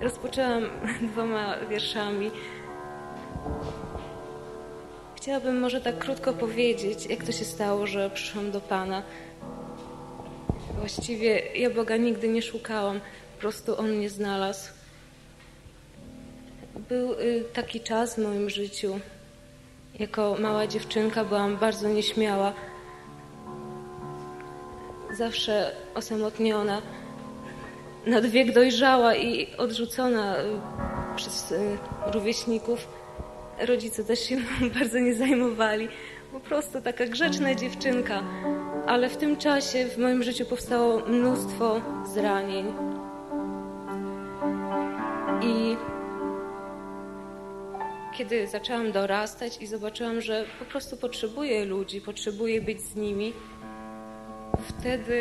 rozpoczęłam dwoma wierszami. Chciałabym może tak krótko powiedzieć, jak to się stało, że przyszłam do Pana. Właściwie ja Boga nigdy nie szukałam, po prostu On mnie znalazł. Był y, taki czas w moim życiu. Jako mała dziewczynka byłam bardzo nieśmiała, zawsze osamotniona nad wiek dojrzała i odrzucona e, przez e, rówieśników. Rodzice też się bardzo nie zajmowali. Po prostu taka grzeczna dziewczynka. Ale w tym czasie w moim życiu powstało mnóstwo zranień. I kiedy zaczęłam dorastać i zobaczyłam, że po prostu potrzebuję ludzi, potrzebuję być z nimi, wtedy.